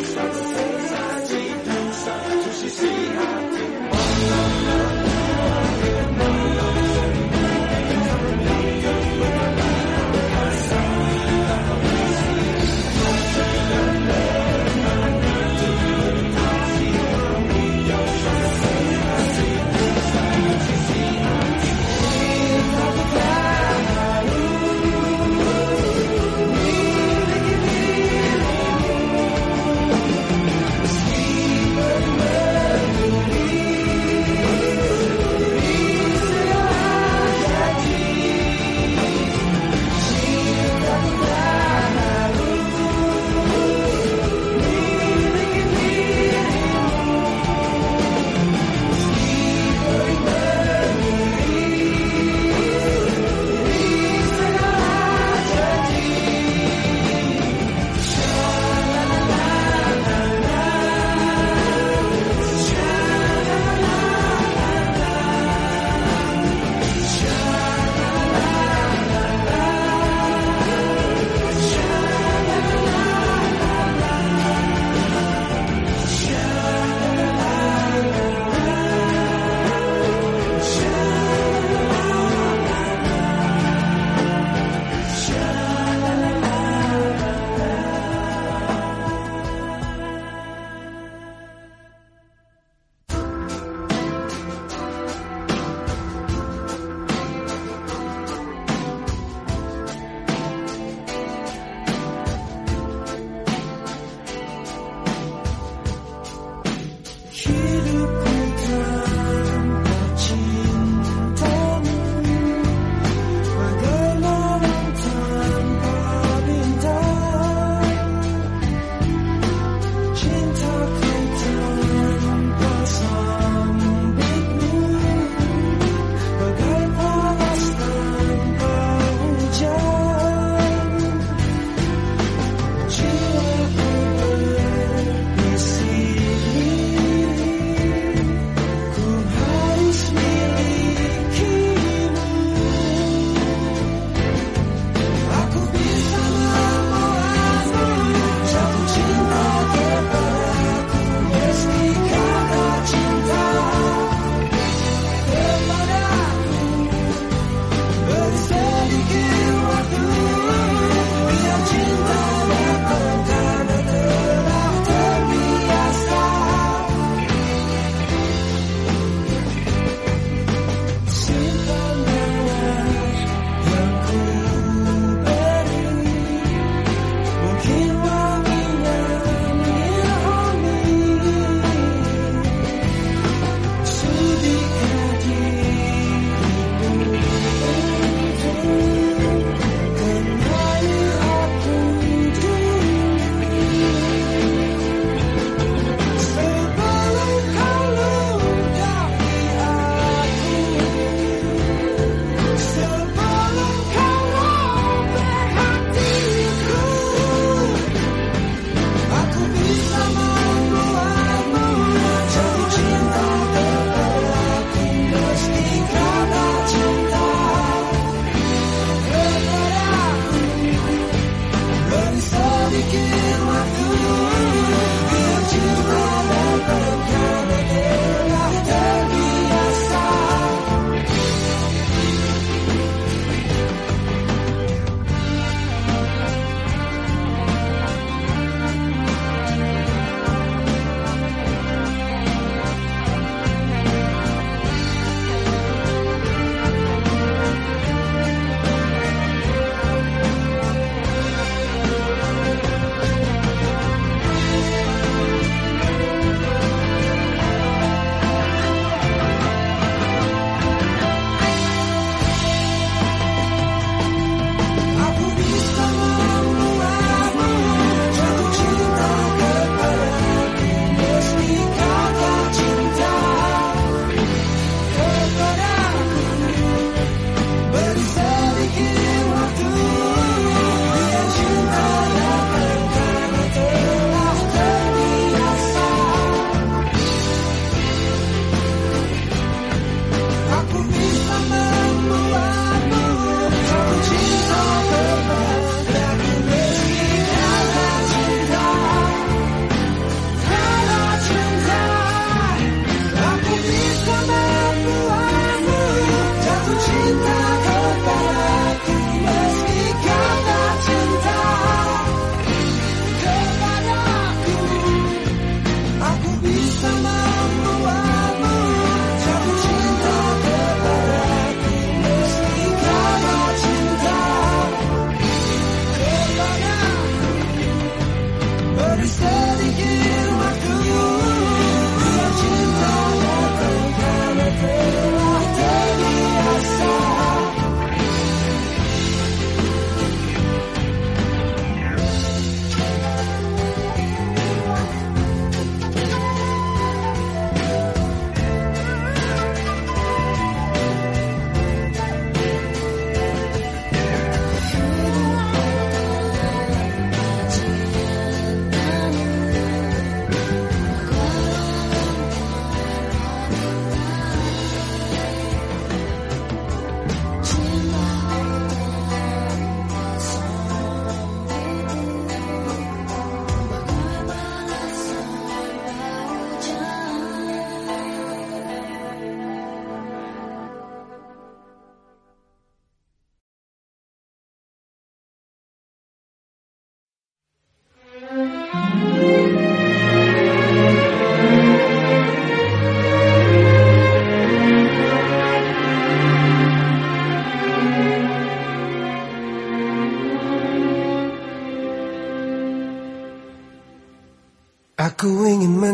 Thank you.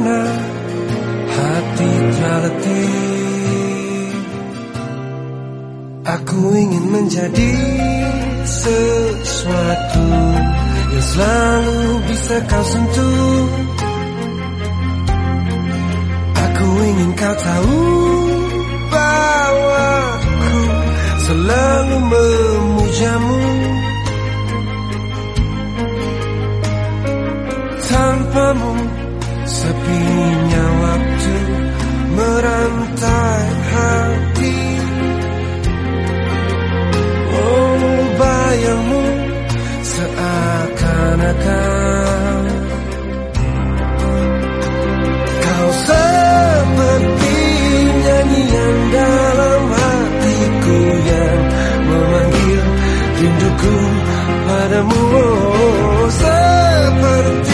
karena hati Aku ingin menjadi sesuatu yang selalu bisa kau sentuh. Aku ingin kau tahu bahwa aku selalu memujamu sepinya waktu merantai hati. Oh bayangmu seakan-akan. Kau seperti nyanyian dalam hatiku yang memanggil rinduku padamu. Oh, Seperti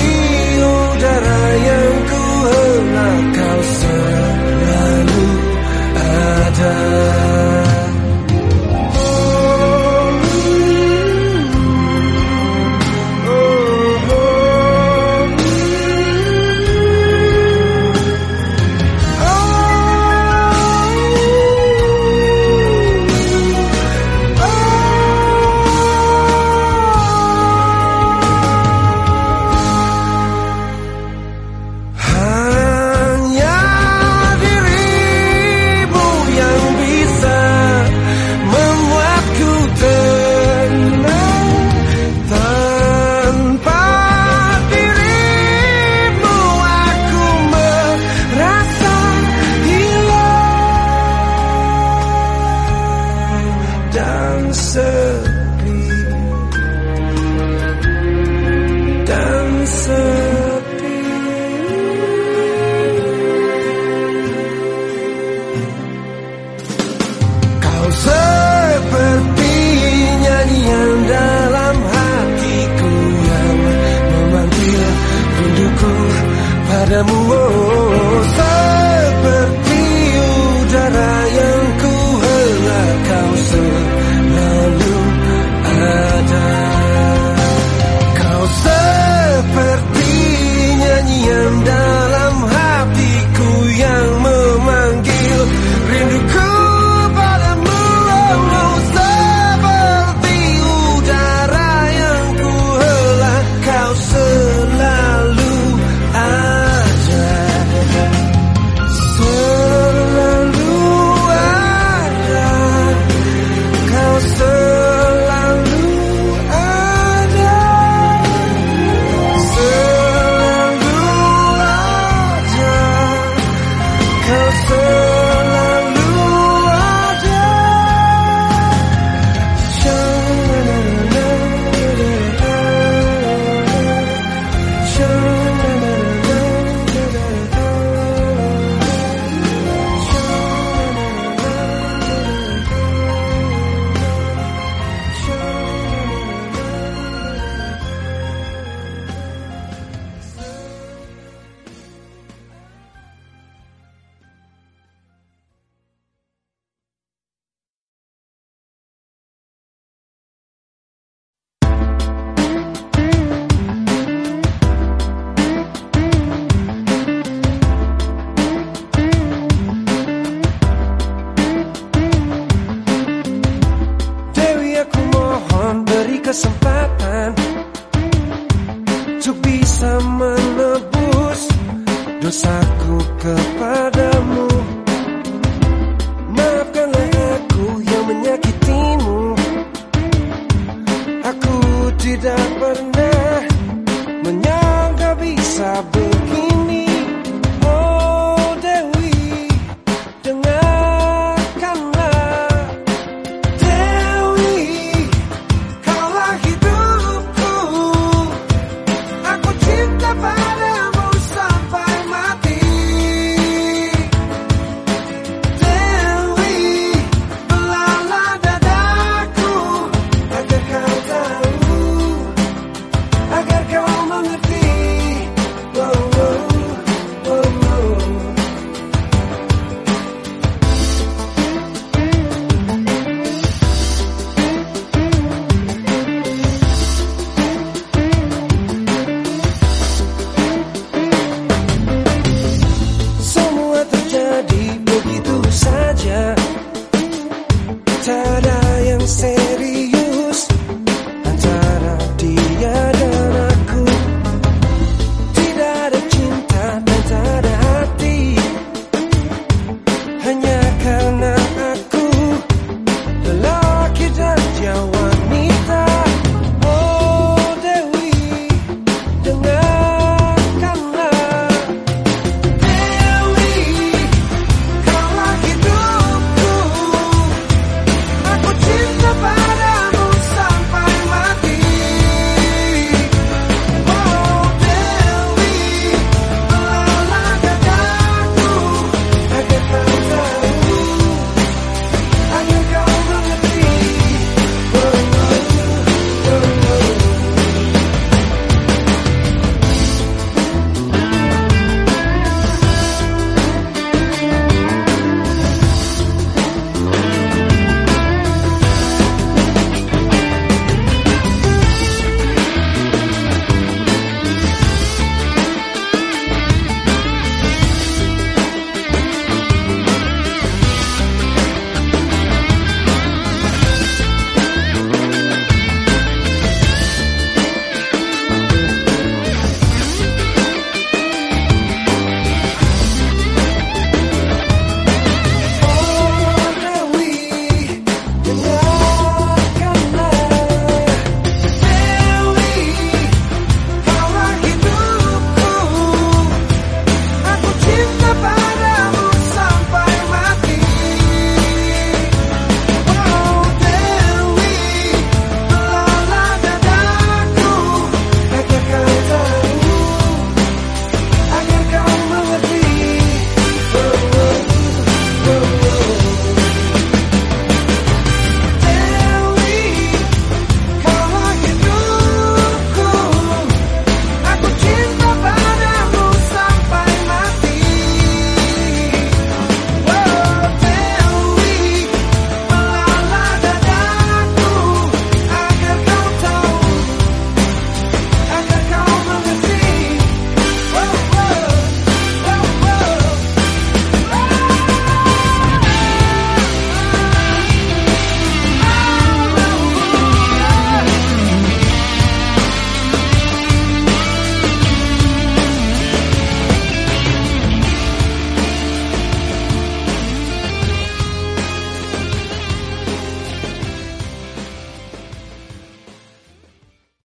Never.